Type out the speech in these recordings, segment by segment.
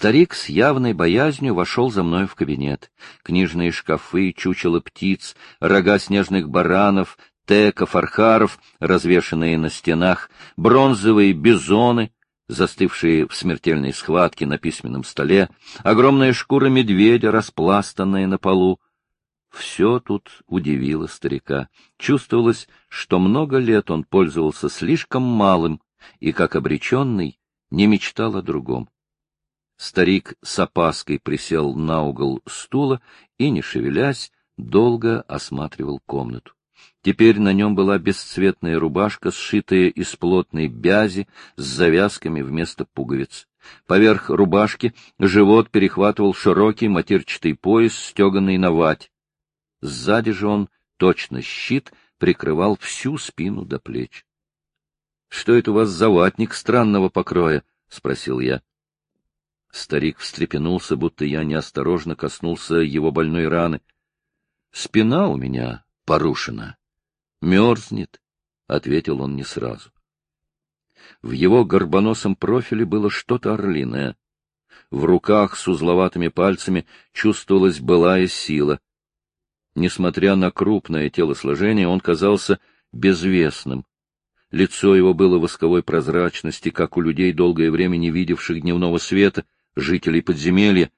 Старик с явной боязнью вошел за мной в кабинет. Книжные шкафы, чучело птиц, рога снежных баранов, теков, архаров, развешанные на стенах, бронзовые бизоны, застывшие в смертельной схватке на письменном столе, огромная шкура медведя, распластанная на полу. Все тут удивило старика. Чувствовалось, что много лет он пользовался слишком малым и, как обреченный, не мечтал о другом. Старик с опаской присел на угол стула и, не шевелясь, долго осматривал комнату. Теперь на нем была бесцветная рубашка, сшитая из плотной бязи с завязками вместо пуговиц. Поверх рубашки живот перехватывал широкий матерчатый пояс, стеганный на вать. Сзади же он, точно щит, прикрывал всю спину до плеч. — Что это у вас за ватник странного покроя? — спросил я. Старик встрепенулся, будто я неосторожно коснулся его больной раны. — Спина у меня порушена. Мерзнет, — ответил он не сразу. В его горбоносом профиле было что-то орлиное. В руках с узловатыми пальцами чувствовалась былая сила. Несмотря на крупное телосложение, он казался безвестным. Лицо его было восковой прозрачности, как у людей, долгое время не видевших дневного света, жителей подземелья.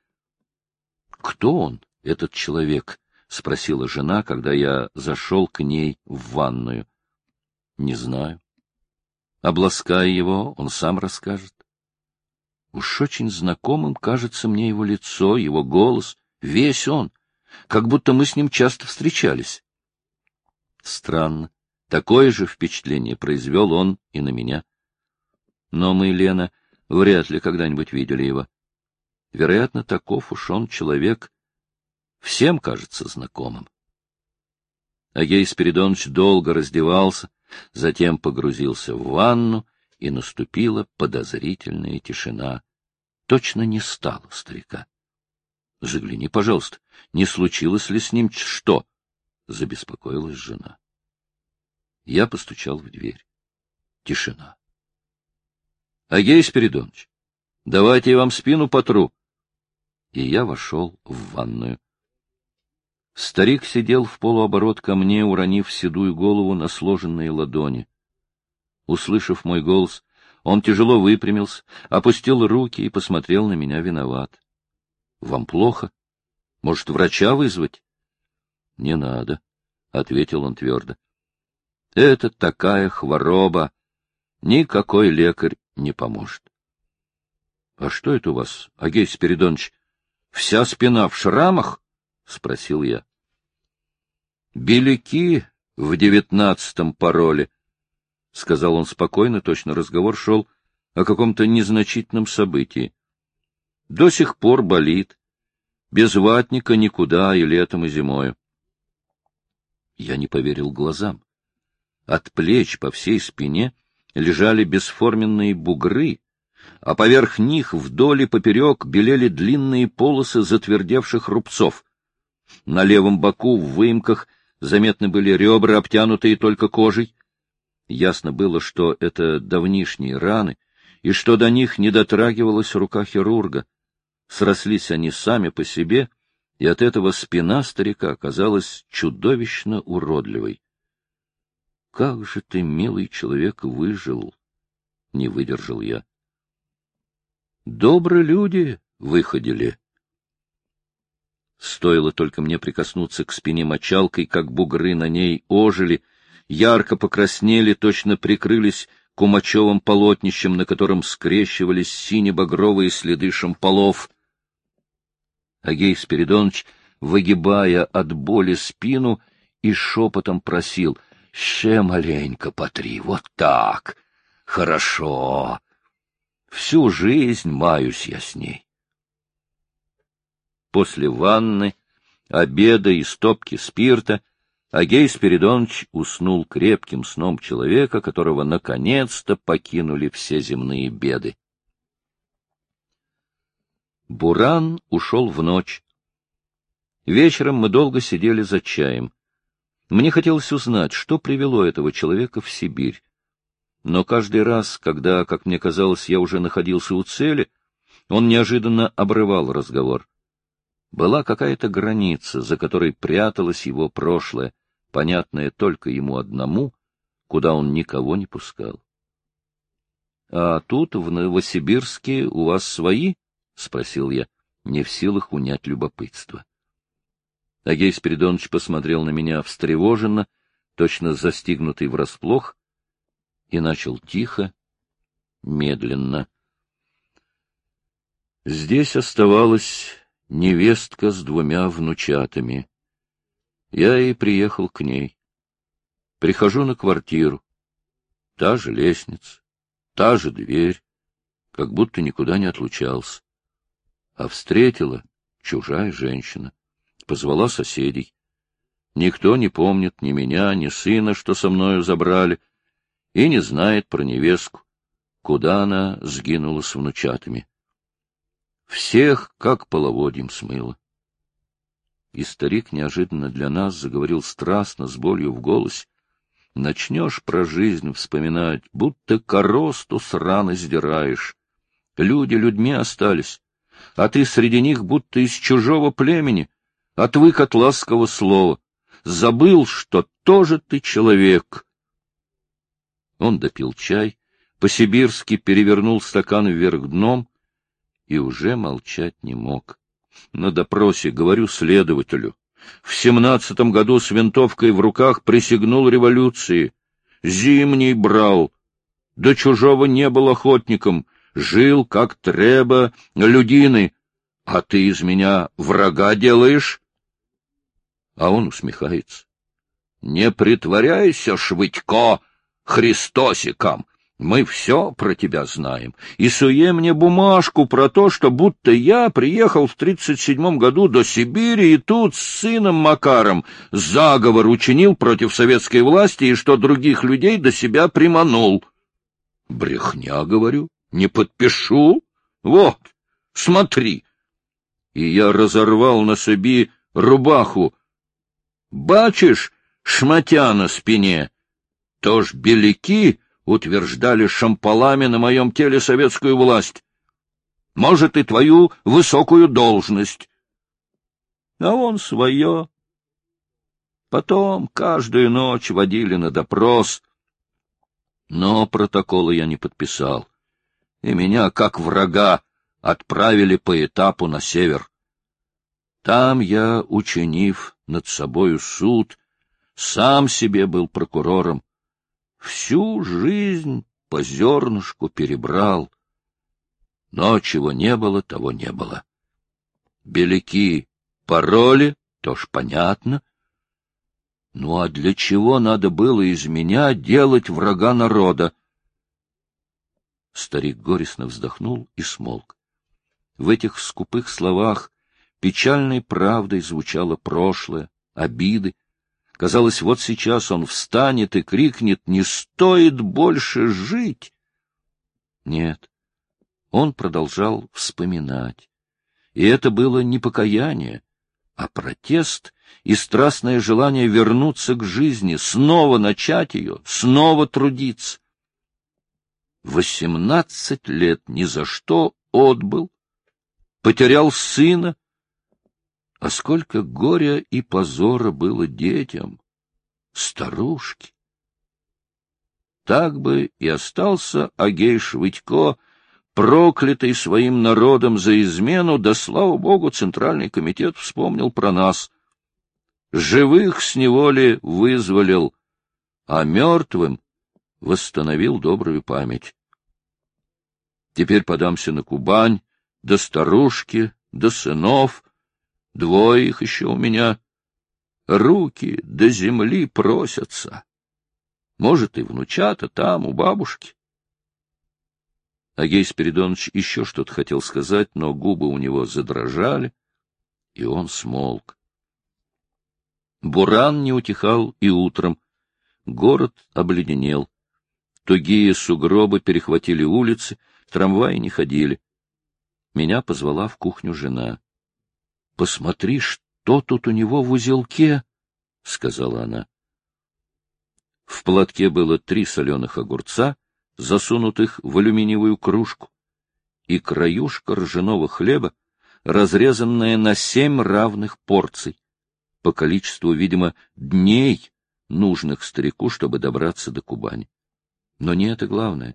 Кто он, этот человек? — спросила жена, когда я зашел к ней в ванную. — Не знаю. Облаская его, он сам расскажет. Уж очень знакомым кажется мне его лицо, его голос, весь он, как будто мы с ним часто встречались. Странно. Такое же впечатление произвел он и на меня. Но мы, Лена, вряд ли когда-нибудь видели его. Вероятно, таков уж он человек, всем кажется знакомым. Агей Спиридонович долго раздевался, затем погрузился в ванну, и наступила подозрительная тишина. Точно не стало старика. — Загляни, пожалуйста, не случилось ли с ним что? — забеспокоилась жена. Я постучал в дверь. Тишина. — Агей Спиридонович, давайте я вам спину потру. И я вошел в ванную. Старик сидел в полуоборот ко мне, уронив седую голову на сложенные ладони. Услышав мой голос, он тяжело выпрямился, опустил руки и посмотрел на меня виноват. — Вам плохо? Может, врача вызвать? — Не надо, — ответил он твердо. — Это такая хвороба. Никакой лекарь не поможет. — А что это у вас, Агей Спиридонович? Вся спина в шрамах? — спросил я. — Беляки в девятнадцатом пароле, — сказал он спокойно, точно разговор шел о каком-то незначительном событии. — До сих пор болит. Без ватника никуда и летом, и зимою. Я не поверил глазам. От плеч по всей спине лежали бесформенные бугры, а поверх них вдоль и поперек белели длинные полосы затвердевших рубцов — на левом боку в выемках заметны были ребра, обтянутые только кожей. Ясно было, что это давнишние раны, и что до них не дотрагивалась рука хирурга. Срослись они сами по себе, и от этого спина старика оказалась чудовищно уродливой. — Как же ты, милый человек, выжил! — не выдержал я. — Добрые люди выходили, Стоило только мне прикоснуться к спине мочалкой, как бугры на ней ожили, ярко покраснели, точно прикрылись кумачевым полотнищем, на котором скрещивались сине-багровые следы шамполов. Агей Спиридонович, выгибая от боли спину, и шепотом просил «Ще маленько потри, вот так! Хорошо! Всю жизнь маюсь я с ней!» После ванны, обеда и стопки спирта Агей Спиридонович уснул крепким сном человека, которого наконец-то покинули все земные беды. Буран ушел в ночь. Вечером мы долго сидели за чаем. Мне хотелось узнать, что привело этого человека в Сибирь. Но каждый раз, когда, как мне казалось, я уже находился у цели, он неожиданно обрывал разговор. Была какая-то граница, за которой пряталось его прошлое, понятное только ему одному, куда он никого не пускал. — А тут, в Новосибирске, у вас свои? — спросил я, не в силах унять любопытство. Агей Спиридонович посмотрел на меня встревоженно, точно застигнутый врасплох, и начал тихо, медленно. Здесь оставалась невестка с двумя внучатами. Я и приехал к ней. Прихожу на квартиру. Та же лестница, та же дверь, как будто никуда не отлучался. А встретила чужая женщина, позвала соседей. Никто не помнит ни меня, ни сына, что со мною забрали, и не знает про невестку, куда она сгинула с внучатами. Всех, как половодьем, смыло. И старик неожиданно для нас заговорил страстно, с болью в голосе. Начнешь про жизнь вспоминать, будто коросту с раны сдираешь. Люди людьми остались, а ты среди них будто из чужого племени, отвык от ласкового слова. Забыл, что тоже ты человек. Он допил чай, по-сибирски перевернул стакан вверх дном, и уже молчать не мог. На допросе говорю следователю. В семнадцатом году с винтовкой в руках присягнул революции. Зимний брал. До чужого не был охотником. Жил, как треба, людины. А ты из меня врага делаешь? А он усмехается. Не притворяйся, Швыдько, Христосиком. Мы все про тебя знаем. И суе мне бумажку про то, что будто я приехал в тридцать седьмом году до Сибири и тут с сыном Макаром заговор учинил против советской власти и что других людей до себя приманул. Брехня, говорю, не подпишу. Вот, смотри. И я разорвал на себе рубаху. Бачишь, шматя на спине? То ж беляки утверждали шампалами на моем теле советскую власть. Может, и твою высокую должность. А он свое. Потом каждую ночь водили на допрос. Но протокола я не подписал. И меня, как врага, отправили по этапу на север. Там я, учинив над собою суд, сам себе был прокурором, всю жизнь по зернышку перебрал. Но чего не было, того не было. Беляки пароли, то ж понятно. Ну а для чего надо было из меня делать врага народа? Старик горестно вздохнул и смолк. В этих скупых словах печальной правдой звучало прошлое, обиды, Казалось, вот сейчас он встанет и крикнет «Не стоит больше жить!» Нет, он продолжал вспоминать. И это было не покаяние, а протест и страстное желание вернуться к жизни, снова начать ее, снова трудиться. Восемнадцать лет ни за что отбыл, потерял сына, а сколько горя и позора было детям, старушке! Так бы и остался Агей Швыдько, проклятый своим народом за измену, да, слава богу, Центральный комитет вспомнил про нас. Живых с неволи вызволил, а мертвым восстановил добрую память. Теперь подамся на Кубань, до старушки, до сынов, Двое их еще у меня. Руки до земли просятся. Может, и внучата там, у бабушки. Агей Спиридонович еще что-то хотел сказать, но губы у него задрожали, и он смолк. Буран не утихал и утром. Город обледенел. Тугие сугробы перехватили улицы, трамваи не ходили. Меня позвала в кухню жена. Посмотри, что тут у него в узелке, — сказала она. В платке было три соленых огурца, засунутых в алюминиевую кружку, и краюшка ржаного хлеба, разрезанная на семь равных порций, по количеству, видимо, дней, нужных старику, чтобы добраться до Кубани. Но не это главное.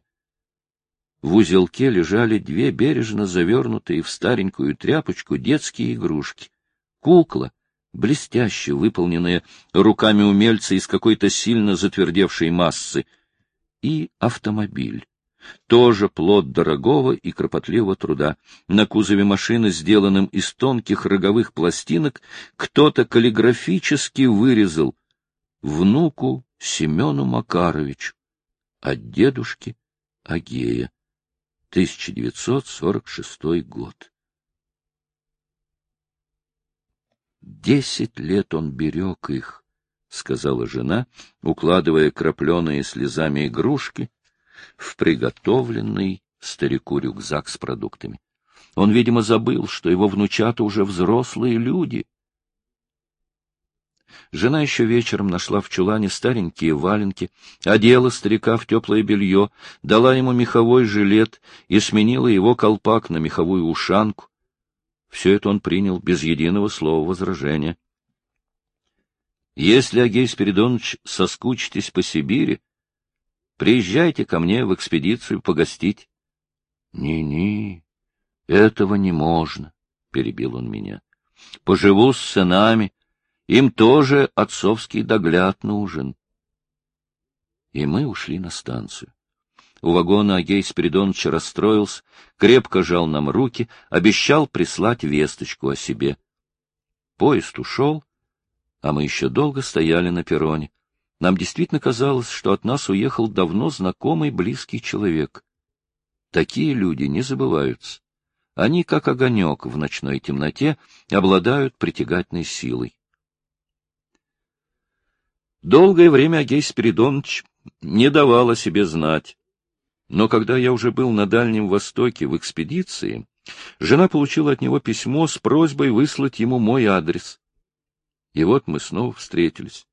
В узелке лежали две бережно завернутые в старенькую тряпочку детские игрушки. Кукла, блестяще выполненная руками умельца из какой-то сильно затвердевшей массы, и автомобиль. Тоже плод дорогого и кропотливого труда. На кузове машины, сделанном из тонких роговых пластинок, кто-то каллиграфически вырезал внуку Семену Макаровичу от дедушки Агея. 1946 год. Десять лет он берег их, — сказала жена, укладывая крапленые слезами игрушки в приготовленный старику рюкзак с продуктами. Он, видимо, забыл, что его внучата уже взрослые люди. Жена еще вечером нашла в чулане старенькие валенки, одела старика в теплое белье, дала ему меховой жилет и сменила его колпак на меховую ушанку. Все это он принял без единого слова возражения. Если, Агей Спиридонович, соскучитесь по Сибири, приезжайте ко мне в экспедицию погостить. «Ни — Ни-ни, этого не можно, — перебил он меня. — Поживу с сынами, им тоже отцовский догляд нужен. И мы ушли на станцию. У вагона Агей Спиридонович расстроился, крепко жал нам руки, обещал прислать весточку о себе. Поезд ушел, а мы еще долго стояли на перроне. Нам действительно казалось, что от нас уехал давно знакомый близкий человек. Такие люди не забываются. Они, как огонек в ночной темноте, обладают притягательной силой. Долгое время Агей Спиридонович не давал о себе знать. Но когда я уже был на Дальнем Востоке в экспедиции, жена получила от него письмо с просьбой выслать ему мой адрес. И вот мы снова встретились.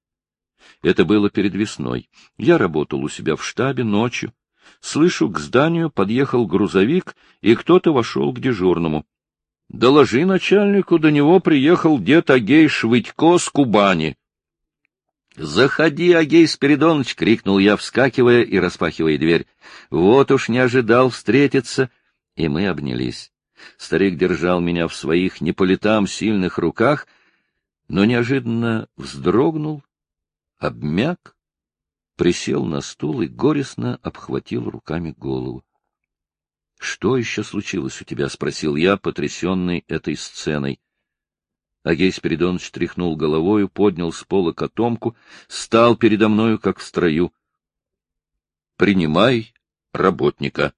Это было перед весной. Я работал у себя в штабе ночью. Слышу, к зданию подъехал грузовик, и кто-то вошел к дежурному. — Доложи начальнику, до него приехал дед Агей Швыдько с Кубани. — Заходи, Агей Спиридоныч! — крикнул я, вскакивая и распахивая дверь. Вот уж не ожидал встретиться, и мы обнялись. Старик держал меня в своих не по летам сильных руках, но неожиданно вздрогнул, обмяк, присел на стул и горестно обхватил руками голову. — Что еще случилось у тебя? — спросил я, потрясенный этой сценой. Агей Спиридонович тряхнул головою, поднял с пола котомку, стал передо мною, как в строю. — Принимай работника.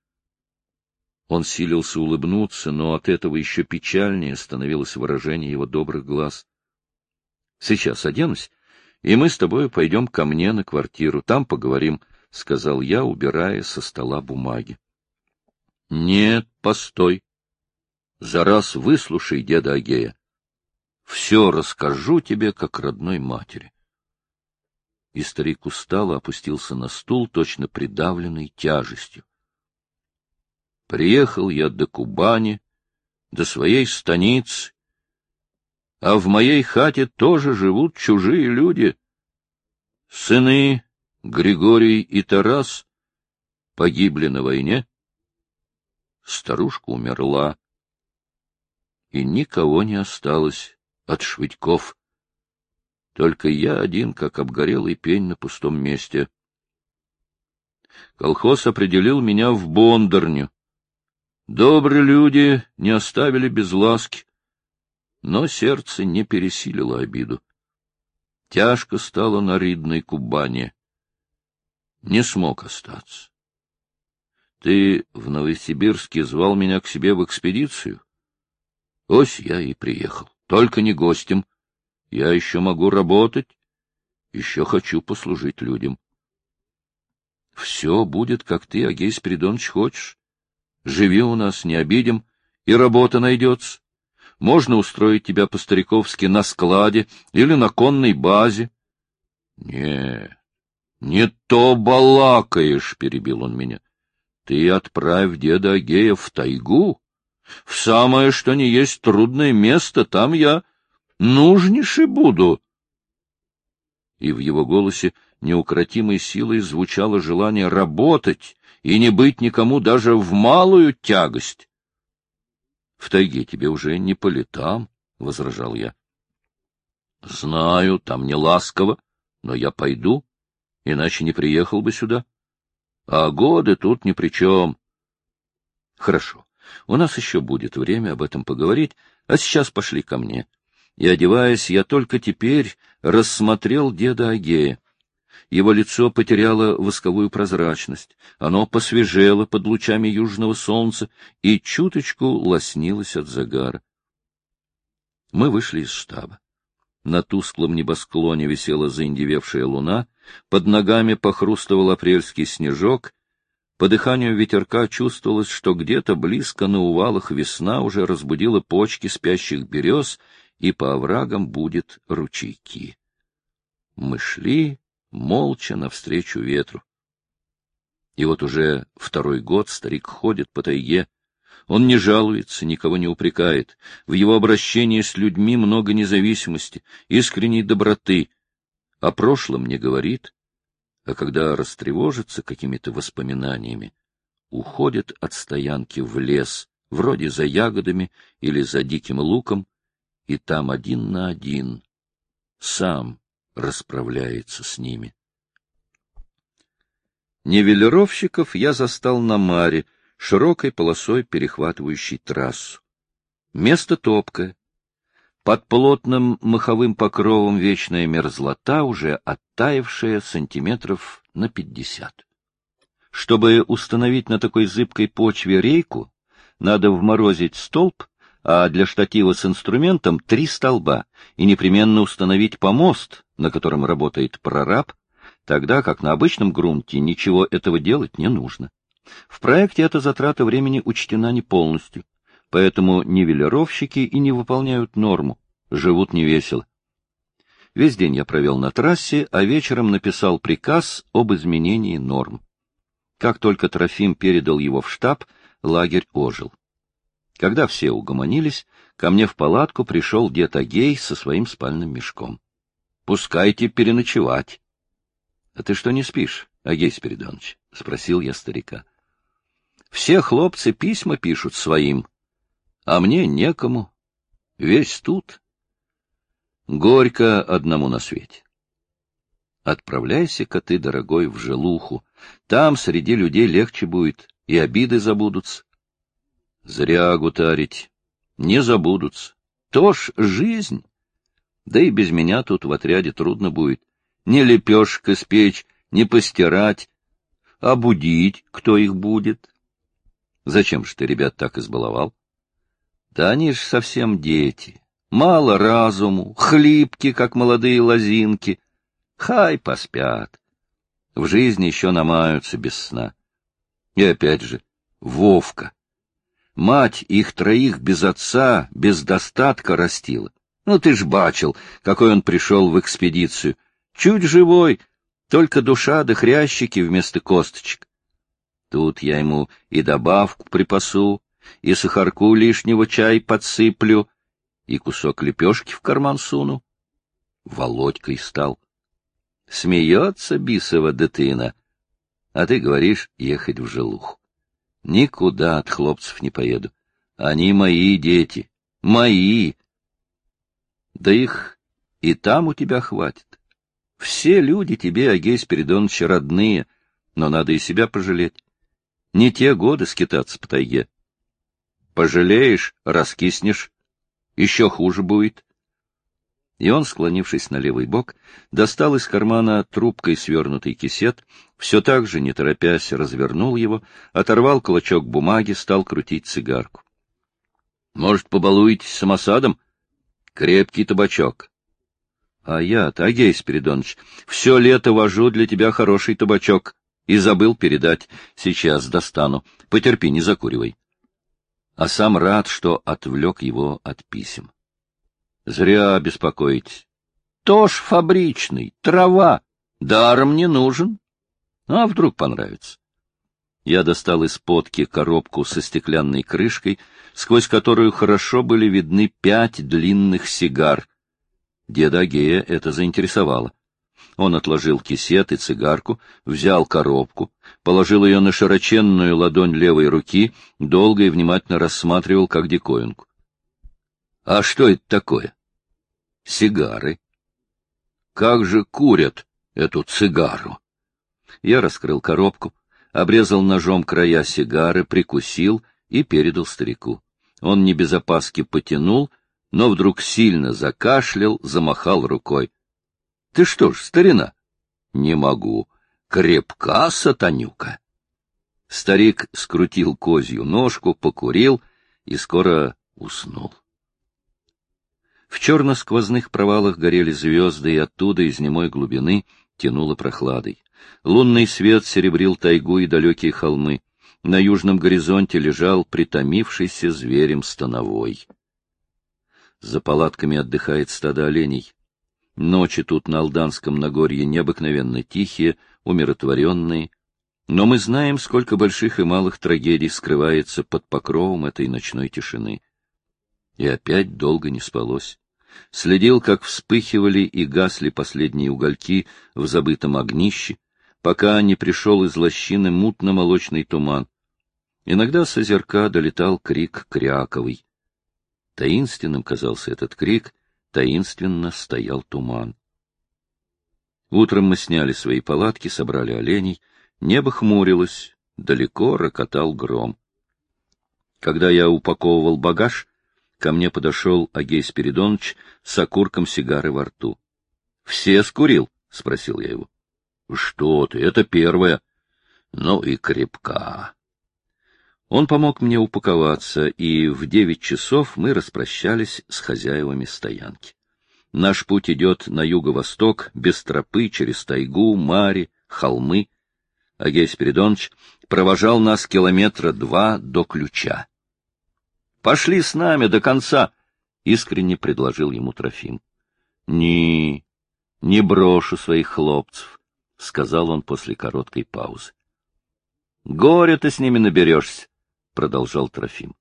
Он силился улыбнуться, но от этого еще печальнее становилось выражение его добрых глаз. — Сейчас оденусь, и мы с тобой пойдем ко мне на квартиру, там поговорим, — сказал я, убирая со стола бумаги. — Нет, постой. За раз выслушай деда Агея. Все расскажу тебе, как родной матери. И старик устало опустился на стул, точно придавленный тяжестью. Приехал я до Кубани, до своей станицы, а в моей хате тоже живут чужие люди. Сыны Григорий и Тарас погибли на войне, старушка умерла, и никого не осталось от швыдьков. Только я один, как обгорелый пень на пустом месте. Колхоз определил меня в Бондарню. Добрые люди не оставили без ласки, но сердце не пересилило обиду. Тяжко стало на Ридной Кубани. Не смог остаться. Ты в Новосибирске звал меня к себе в экспедицию? Ось я и приехал. Только не гостем. Я еще могу работать, еще хочу послужить людям. Все будет, как ты, Агей Спиридонович, хочешь. Живи у нас, не обидим, и работа найдется. Можно устроить тебя по-стариковски на складе или на конной базе. — Не, не то балакаешь, — перебил он меня. Ты отправь деда Агея в тайгу, в самое что ни есть трудное место, там я нужнейший буду. И в его голосе неукротимой силой звучало желание работать и не быть никому даже в малую тягость. — В тайге тебе уже не по летам, — возражал я. — Знаю, там не ласково, но я пойду, иначе не приехал бы сюда. А годы тут ни при чем. Хорошо, у нас еще будет время об этом поговорить, а сейчас пошли ко мне. И, одеваясь, я только теперь рассмотрел деда Агея. Его лицо потеряло восковую прозрачность, оно посвежело под лучами южного солнца и чуточку лоснилось от загара. Мы вышли из штаба. На тусклом небосклоне висела заиндевевшая луна, под ногами похрустывал апрельский снежок, по дыханию ветерка чувствовалось, что где-то близко на увалах весна уже разбудила почки спящих берез, и по оврагам будет ручейки. Мы шли молча навстречу ветру. И вот уже второй год старик ходит по тайге. Он не жалуется, никого не упрекает. В его обращении с людьми много независимости, искренней доброты. О прошлом не говорит, а когда растревожится какими-то воспоминаниями, уходит от стоянки в лес, вроде за ягодами или за диким луком, и там один на один сам расправляется с ними. Нивелировщиков я застал на маре, широкой полосой перехватывающей трассу. Место топкое. Под плотным маховым покровом вечная мерзлота, уже оттаившая сантиметров на пятьдесят. Чтобы установить на такой зыбкой почве рейку, надо вморозить столб, а для штатива с инструментом три столба, и непременно установить помост, на котором работает прораб, тогда как на обычном грунте ничего этого делать не нужно. В проекте эта затрата времени учтена не полностью, поэтому нивелировщики и не выполняют норму, живут невесело. Весь день я провел на трассе, а вечером написал приказ об изменении норм. Как только Трофим передал его в штаб, лагерь ожил. Когда все угомонились, ко мне в палатку пришел дед Агей со своим спальным мешком. — Пускайте переночевать. — А ты что не спишь, Агей Спиридонович? — спросил я старика. — все хлопцы письма пишут своим, а мне некому. Весь тут. Горько одному на свете. Отправляйся-ка ты, дорогой, в желуху. Там среди людей легче будет, и обиды забудутся. Зря гутарить. Не забудутся. То ж жизнь. Да и без меня тут в отряде трудно будет. Не лепешек испечь, не постирать. А будить кто их будет? Зачем же ты ребят так избаловал? Да они ж совсем дети. Мало разуму, хлипки, как молодые лозинки. Хай поспят. В жизни еще намаются без сна. И опять же, Вовка. Мать их троих без отца, без достатка растила. Ну ты ж бачил, какой он пришел в экспедицию. Чуть живой, только душа да хрящики вместо косточек. Тут я ему и добавку припасу, и сахарку лишнего чай подсыплю, и кусок лепешки в карман суну. Володькой стал. Смеется бисова дитина, а ты говоришь ехать в желух. Никуда от хлопцев не поеду. Они мои дети, мои. Да их и там у тебя хватит. Все люди тебе, Агей Спиридонович, родные, но надо и себя пожалеть. Не те годы скитаться по тайге. Пожалеешь, раскиснешь, еще хуже будет. И он, склонившись на левый бок, достал из кармана трубкой свернутый кисет, все так же, не торопясь, развернул его, оторвал клочок бумаги, стал крутить цигарку. — Может, побалуетесь самосадом? Крепкий табачок. — А я-то, Агей Спиридонович, все лето вожу для тебя хороший табачок. И забыл передать. Сейчас достану. Потерпи, не закуривай. А сам рад, что отвлек его от писем. Зря беспокоитесь. Тож фабричный, трава, даром не нужен. А вдруг понравится? Я достал из подки коробку со стеклянной крышкой, сквозь которую хорошо были видны пять длинных сигар. Деда Агея это заинтересовало. Он отложил кисет и цигарку, взял коробку, положил ее на широченную ладонь левой руки, долго и внимательно рассматривал как диковинку. — А что это такое? — Сигары. — Как же курят эту цигару? Я раскрыл коробку, обрезал ножом края сигары, прикусил и передал старику. Он не без опаски потянул, но вдруг сильно закашлял, замахал рукой. — Ты что ж, старина? — Не могу. Крепка сатанюка. Старик скрутил козью ножку, покурил и скоро уснул. В черно-сквозных провалах горели звезды, и оттуда, из немой глубины, тянуло прохладой. Лунный свет серебрил тайгу и далекие холмы. На южном горизонте лежал притомившийся зверем становой. За палатками отдыхает стадо оленей. Ночи тут на Алданском Нагорье необыкновенно тихие, умиротворенные. Но мы знаем, сколько больших и малых трагедий скрывается под покровом этой ночной тишины. И опять долго не спалось. Следил, как вспыхивали и гасли последние угольки в забытом огнище, пока не пришел из лощины мутно-молочный туман. Иногда с озерка долетал крик кряковый. Таинственным казался этот крик, таинственно стоял туман. Утром мы сняли свои палатки, собрали оленей, небо хмурилось, далеко рокотал гром. Когда я упаковывал багаж, ко мне подошел Агей Спиридонович с окурком сигары во рту. — Все скурил? — спросил я его. — Что ты, это первое. Ну и крепка. Он помог мне упаковаться, и в девять часов мы распрощались с хозяевами стоянки. Наш путь идет на юго-восток, без тропы, через тайгу, мари, холмы. Агей Спиридонович провожал нас километра два до ключа. — Пошли с нами до конца! — искренне предложил ему Трофим. — Не, не брошу своих хлопцев, — сказал он после короткой паузы. — Горе ты с ними наберешься продолжал Трофим.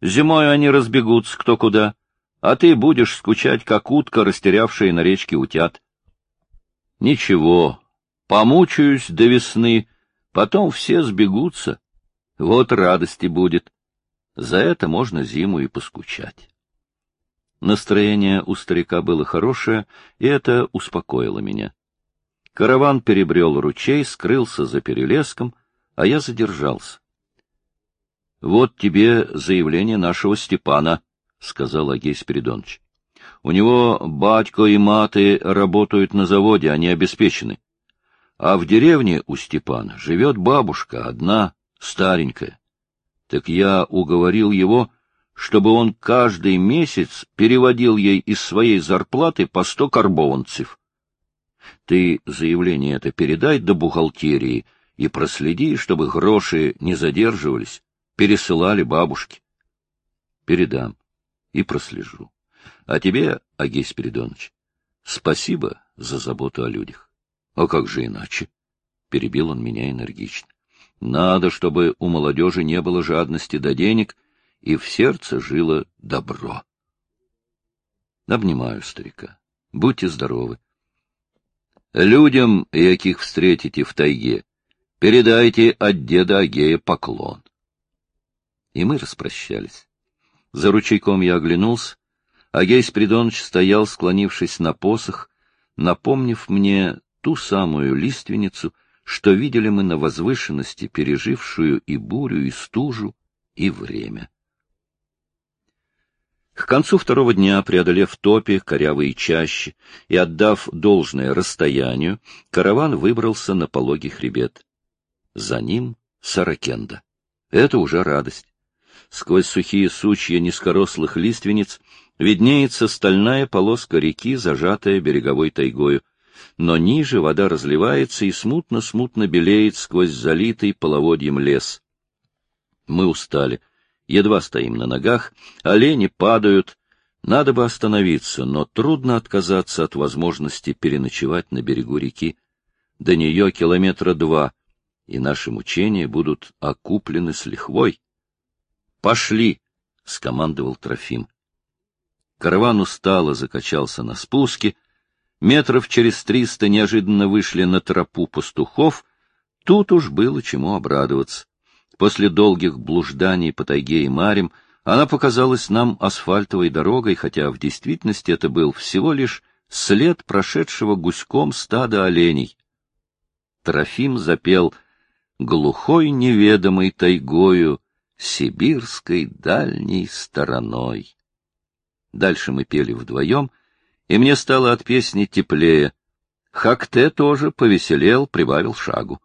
Зимой они разбегутся кто куда, а ты будешь скучать, как утка, растерявшая на речке утят. Ничего, помучаюсь до весны, потом все сбегутся. Вот радости будет. За это можно зиму и поскучать. Настроение у старика было хорошее, и это успокоило меня. Караван перебрел ручей, скрылся за перелеском, а я задержался. — Вот тебе заявление нашего Степана, — сказал Агей Спиридонович. — У него батько и маты работают на заводе, они обеспечены. А в деревне у Степана живет бабушка, одна, старенькая. Так я уговорил его, чтобы он каждый месяц переводил ей из своей зарплаты по сто карбованцев. Ты заявление это передай до бухгалтерии и проследи, чтобы гроши не задерживались пересылали бабушке. Передам и прослежу. А тебе, Агей Спиридонович, спасибо за заботу о людях. А как же иначе? Перебил он меня энергично. Надо, чтобы у молодежи не было жадности до денег, и в сердце жило добро. Обнимаю старика. Будьте здоровы. Людям, яких встретите в тайге, передайте от деда Агея поклон и мы распрощались. За ручейком я оглянулся, а Гейс Придонович стоял, склонившись на посох, напомнив мне ту самую лиственницу, что видели мы на возвышенности, пережившую и бурю, и стужу, и время. К концу второго дня, преодолев топи, корявые чащи и отдав должное расстоянию, караван выбрался на пологий хребет. За ним Саракенда. Это уже радость сквозь сухие сучья низкорослых лиственниц, виднеется стальная полоска реки, зажатая береговой тайгою. Но ниже вода разливается и смутно-смутно белеет сквозь залитый половодьем лес. Мы устали, едва стоим на ногах, олени падают. Надо бы остановиться, но трудно отказаться от возможности переночевать на берегу реки. До нее километра два. и наши мучения будут окуплены с лихвой. — Пошли! — скомандовал Трофим. Караван устало закачался на спуске. Метров через триста неожиданно вышли на тропу пастухов. Тут уж было чему обрадоваться. После долгих блужданий по тайге и марям она показалась нам асфальтовой дорогой, хотя в действительности это был всего лишь след прошедшего гуськом стада оленей. Трофим запел «Глухой неведомой тайгою, сибирской дальней стороной». Дальше мы пели вдвоем, и мне стало от песни теплее. Хакте тоже повеселел, прибавил шагу.